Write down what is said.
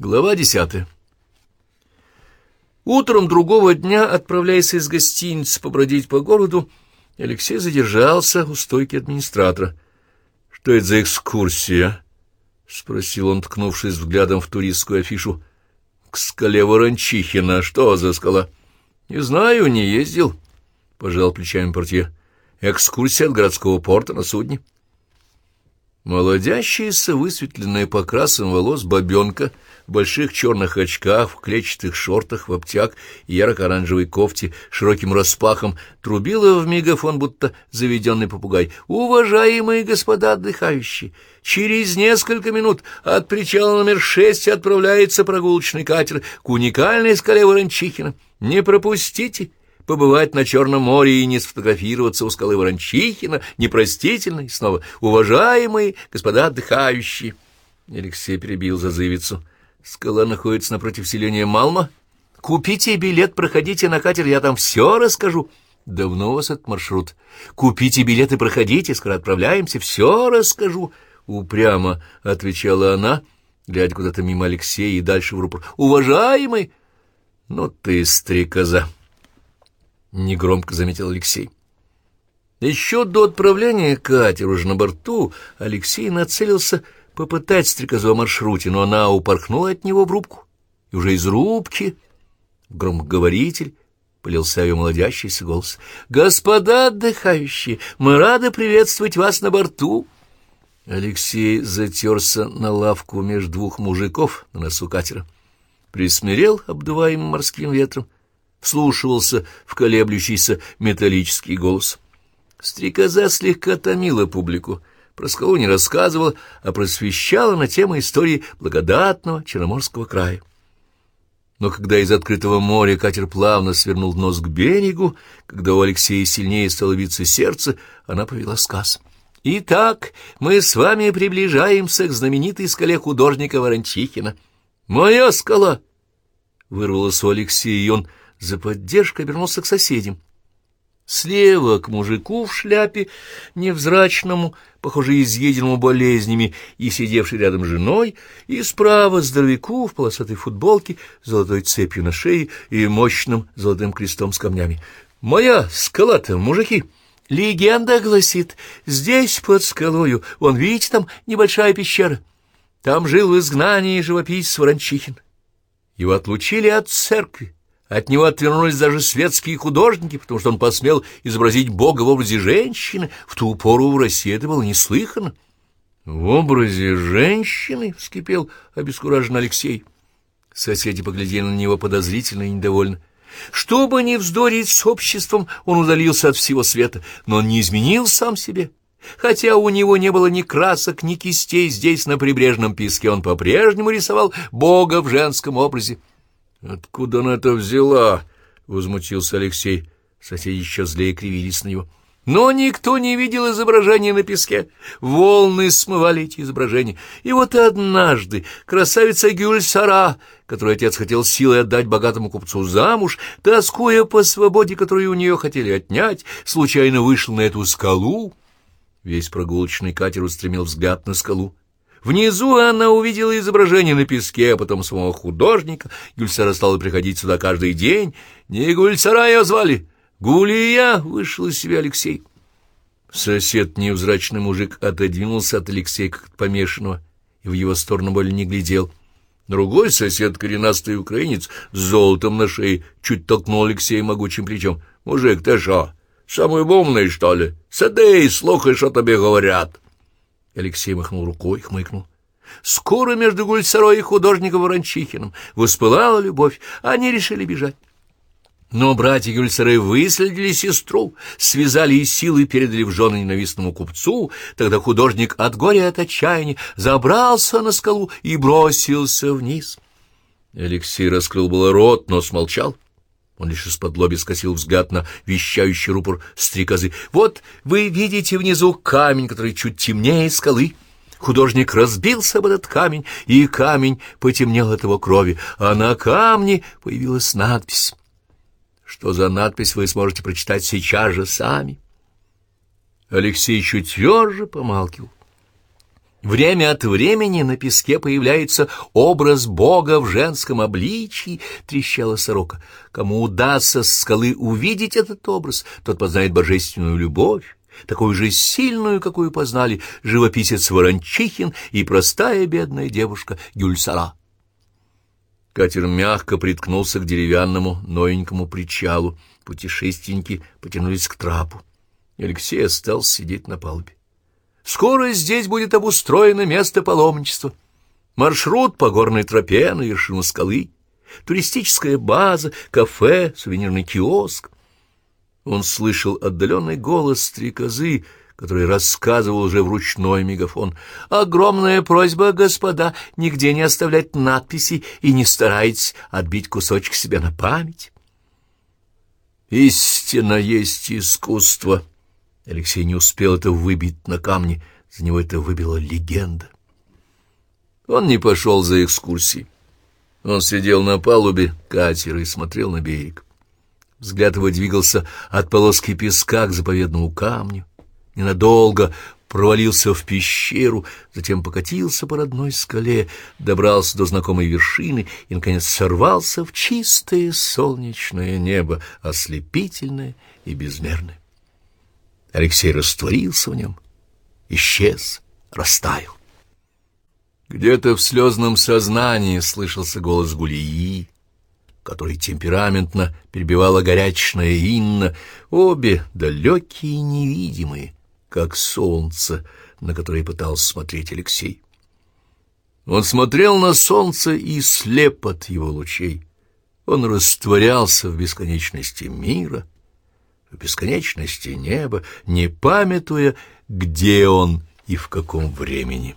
Глава десятая. Утром другого дня, отправляясь из гостиницы побродить по городу, Алексей задержался у стойки администратора. — Что это за экскурсия? — спросил он, ткнувшись взглядом в туристскую афишу. — К скале Ворончихина. Что за скала? — Не знаю, не ездил, — пожал плечами портье. — Экскурсия от городского порта на судне. — Молодящаяся, высветленная покрасом волос бабенка в больших черных очках, в клетчатых шортах, в обтяг ярко-оранжевой кофте, широким распахом, трубила в мегафон, будто заведенный попугай. «Уважаемые господа отдыхающие, через несколько минут от причала номер шесть отправляется прогулочный катер к уникальной скале Ворончихина. Не пропустите!» Побывать на Черном море и не сфотографироваться у скалы Ворончихина, непростительно, и снова «Уважаемые господа отдыхающие!» Алексей перебил зазывицу. «Скала находится напротив селения Малма. Купите билет, проходите на катер, я там все расскажу». «Давно у вас этот маршрут?» «Купите билет и проходите, скоро отправляемся, все расскажу». Упрямо отвечала она, глядя куда-то мимо Алексея и дальше в рупор. «Уважаемый!» «Ну ты, стрекоза!» — негромко заметил Алексей. Еще до отправления катера уже на борту Алексей нацелился попытать стрекозу о маршруте, но она упорхнула от него в рубку. И уже из рубки громкоговоритель полился ее молодящийся голос. «Господа отдыхающие, мы рады приветствовать вас на борту!» Алексей затерся на лавку между двух мужиков на носу катера. Присмирел, обдуваемым морским ветром, вслушивался в колеблющийся металлический голос. Стрекоза слегка томила публику, про скалу не рассказывала, а просвещала на тему истории благодатного Черноморского края. Но когда из открытого моря катер плавно свернул нос к берегу, когда у Алексея сильнее стало биться сердце, она повела сказ. «Итак, мы с вами приближаемся к знаменитой скале художника Ворончихина». «Моя скала!» — вырвалось у Алексея, и он за поддержкой обернулся к соседям. Слева к мужику в шляпе, невзрачному, похоже, изъеденному болезнями, и сидевшей рядом женой, и справа здоровяку в полосатой футболке, золотой цепью на шее и мощным золотым крестом с камнями. «Моя скала-то, мужики!» Легенда гласит, здесь, под скалою, вон, видите, там небольшая пещера. Там жил в изгнании живописец Ворончихин. Его отлучили от церкви от него отвернулись даже светские художники, потому что он посмел изобразить Бога в образе женщины. В ту пору в России это было неслыханно. — В образе женщины? — вскипел обескуражен Алексей. Соседи поглядели на него подозрительно и недовольно. Чтобы не вздорить с обществом, он удалился от всего света, но он не изменил сам себе. Хотя у него не было ни красок, ни кистей, здесь, на прибрежном песке, он по-прежнему рисовал Бога в женском образе. — Откуда она это взяла? — возмутился Алексей. Соседи еще злее кривились на него. Но никто не видел изображения на песке. Волны смывали эти изображения. И вот однажды красавица Гюльсара, которую отец хотел силой отдать богатому купцу замуж, тоскуя по свободе, которую у нее хотели отнять, случайно вышел на эту скалу. Весь прогулочный катер устремил взгляд на скалу. Внизу она увидела изображение на песке, а потом самого художника. Гульсара стала приходить сюда каждый день. Не Гульсара ее звали, Гулия, вышел из себя Алексей. Сосед, невзрачный мужик, отодвинулся от Алексея, как помешанного, и в его сторону более не глядел. Другой сосед, коренастый украинец, с золотом на шее, чуть толкнул Алексея могучим плечом. «Мужик, ты шо, самый умный, что ли? Сиди и слухай, что тебе говорят». Алексей махнул рукой, хмыкнул. Скоро между Гульцарой и художником Ворончихиным воспылала любовь, они решили бежать. Но братья Гюльцеры выследили сестру, связали и силой передали в жены ненавистному купцу. Тогда художник от горя и от отчаяния забрался на скалу и бросился вниз. Алексей раскрыл было рот, но смолчал. Он лишь из-под лоби скосил взгляд на вещающий рупор стрекозы. «Вот вы видите внизу камень, который чуть темнее скалы». Художник разбился об этот камень, и камень потемнел от его крови, а на камне появилась надпись. Что за надпись, вы сможете прочитать сейчас же сами. Алексей чуть тверже помалкивал. Время от времени на песке появляется образ Бога в женском обличии, — трещала сорока. Кому удастся с скалы увидеть этот образ, тот познает божественную любовь, такую же сильную, какую познали живописец Ворончихин и простая бедная девушка Гюльсара. Катер мягко приткнулся к деревянному новенькому причалу. Путешественники потянулись к трапу. Алексей остался сидеть на палубе. Скоро здесь будет обустроено место паломничества. Маршрут по горной тропе на вершину скалы, туристическая база, кафе, сувенирный киоск. Он слышал отдаленный голос стрекозы, который рассказывал уже в ручной мегафон. «Огромная просьба, господа, нигде не оставлять надписи и не старайтесь отбить кусочек себя на память». «Истина есть искусство», Алексей не успел это выбить на камне, за него это выбила легенда. Он не пошел за экскурсией. Он сидел на палубе катера и смотрел на берег. Взгляд его двигался от полоски песка к заповедному камню. Ненадолго провалился в пещеру, затем покатился по родной скале, добрался до знакомой вершины и, наконец, сорвался в чистое солнечное небо, ослепительное и безмерное. Алексей растворился в нем, исчез, растаял. Где-то в слезном сознании слышался голос Гулии, который темпераментно перебивала горячная Инна, обе далекие и невидимые, как солнце, на которое пытался смотреть Алексей. Он смотрел на солнце и слеп от его лучей. Он растворялся в бесконечности мира, в бесконечности неба, не памятуя, где он и в каком времени.